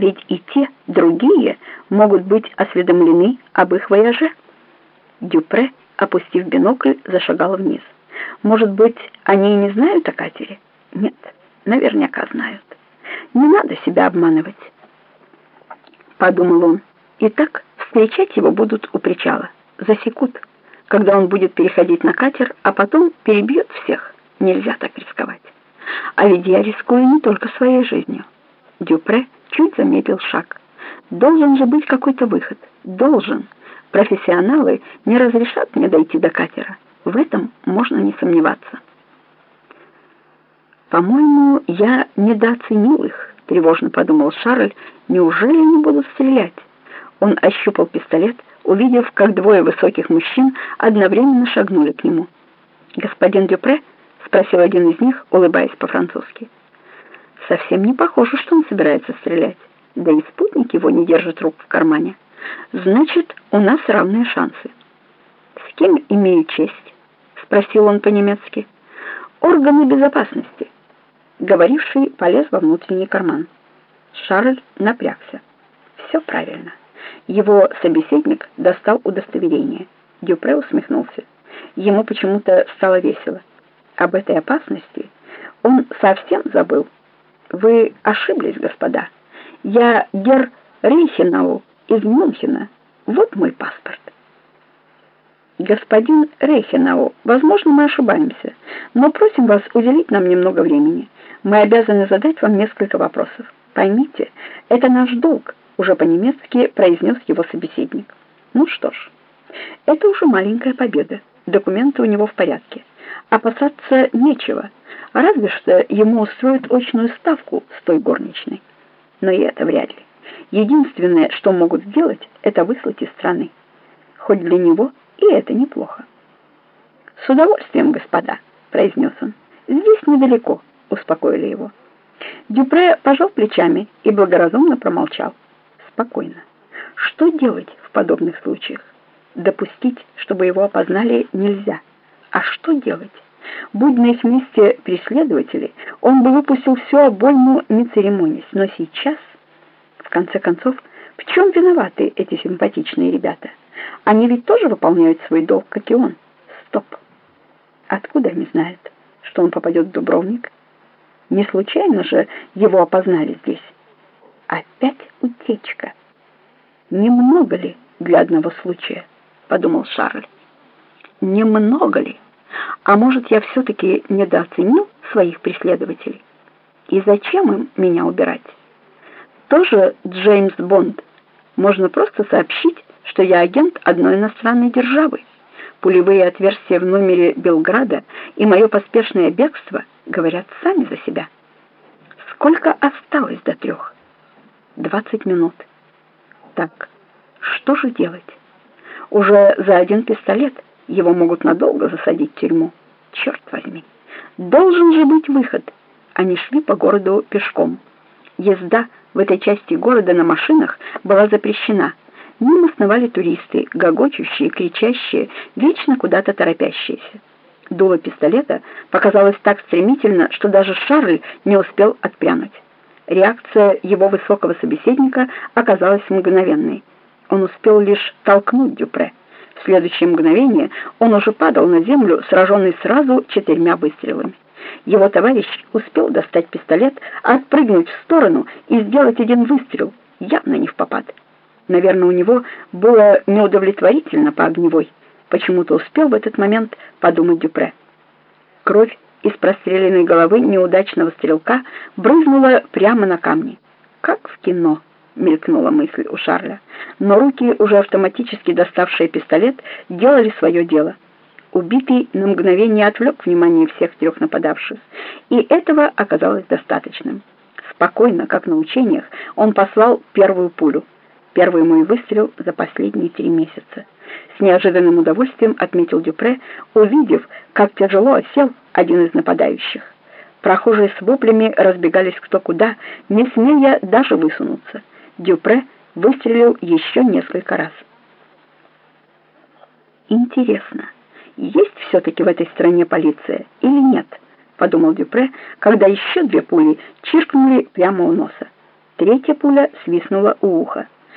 Ведь и те, другие могут быть осведомлены об их вояже. Дюпре, опустив бинокль, зашагал вниз. Может быть, они и не знают о катере? Нет, наверняка знают. Не надо себя обманывать. Подумал он. Итак, встречать его будут у причала. Засекут, когда он будет переходить на катер, а потом перебьют всех. Нельзя так рисковать. А ведь я рискую не только своей жизнью. Дюпре чуть замедлил шаг. Должен же быть какой-то выход. Должен. Профессионалы не разрешат мне дойти до катера. В этом можно не сомневаться. «По-моему, я недооценил их», — тревожно подумал Шарль. «Неужели они будут стрелять?» Он ощупал пистолет, увидев, как двое высоких мужчин одновременно шагнули к нему. «Господин Дюпре?» — спросил один из них, улыбаясь по-французски. «Совсем не похоже, что он собирается стрелять. Да и спутник его не держит рук в кармане. Значит, у нас равные шансы». «С кем имею честь?» — спросил он по-немецки. «Органы безопасности». Говоривший полез во внутренний карман. Шарль напрягся. «Все правильно». Его собеседник достал удостоверение. Дюпре усмехнулся. Ему почему-то стало весело. Об этой опасности он совсем забыл. Вы ошиблись, господа. Я гер Рейхенау из Мюнхена. Вот мой паспорт. Господин Рейхенау, возможно, мы ошибаемся, но просим вас уделить нам немного времени. Мы обязаны задать вам несколько вопросов. Поймите, это наш долг уже по-немецки произнес его собеседник. Ну что ж, это уже маленькая победа. Документы у него в порядке. Опасаться нечего, разве что ему устроят очную ставку с той горничной. Но и это вряд ли. Единственное, что могут сделать, это выслать из страны. Хоть для него и это неплохо. «С удовольствием, господа», — произнес он. «Здесь недалеко», — успокоили его. Дюпре пожал плечами и благоразумно промолчал спокойно. Что делать в подобных случаях? Допустить, чтобы его опознали, нельзя. А что делать? Будь на их месте преследователи, он бы выпустил всю обойму, не церемонясь. Но сейчас, в конце концов, в чем виноваты эти симпатичные ребята? Они ведь тоже выполняют свой долг, как и он. Стоп. Откуда они знают, что он попадет в Дубровник? Не случайно же его опознали здесь. Опять утечка. Немного ли для одного случая, подумал Шарль. Немного ли? А может, я все-таки недооценил своих преследователей? И зачем им меня убирать? Тоже Джеймс Бонд. Можно просто сообщить, что я агент одной иностранной державы. Пулевые отверстия в номере Белграда и мое поспешное бегство говорят сами за себя. Сколько осталось до трех? Двадцать минут. Так, что же делать? Уже за один пистолет его могут надолго засадить в тюрьму. Черт возьми! Должен же быть выход. Они шли по городу пешком. Езда в этой части города на машинах была запрещена. Мимо сновали туристы, гогочущие, кричащие, вечно куда-то торопящиеся. Дуло пистолета показалось так стремительно, что даже Шарль не успел отпрянуть. Реакция его высокого собеседника оказалась мгновенной. Он успел лишь толкнуть Дюпре. В следующее мгновение он уже падал на землю, сраженный сразу четырьмя выстрелами. Его товарищ успел достать пистолет, отпрыгнуть в сторону и сделать один выстрел, явно не в попад. Наверное, у него было неудовлетворительно по огневой. Почему-то успел в этот момент подумать Дюпре. Кровь из простреленной головы неудачного стрелка брызнула прямо на камни. «Как в кино!» — мелькнула мысль у Шарля. Но руки, уже автоматически доставшие пистолет, делали свое дело. Убитый на мгновение отвлек внимание всех трех нападавших, и этого оказалось достаточным. Спокойно, как на учениях, он послал первую пулю. Первый мой выстрел за последние три месяца. С неожиданным удовольствием отметил Дюпре, увидев, как тяжело осел один из нападающих. Прохожие с воплями разбегались кто куда, не смея даже высунуться. Дюпре выстрелил еще несколько раз. Интересно, есть все-таки в этой стране полиция или нет? Подумал Дюпре, когда еще две пули чиркнули прямо у носа. Третья пуля свистнула у уха.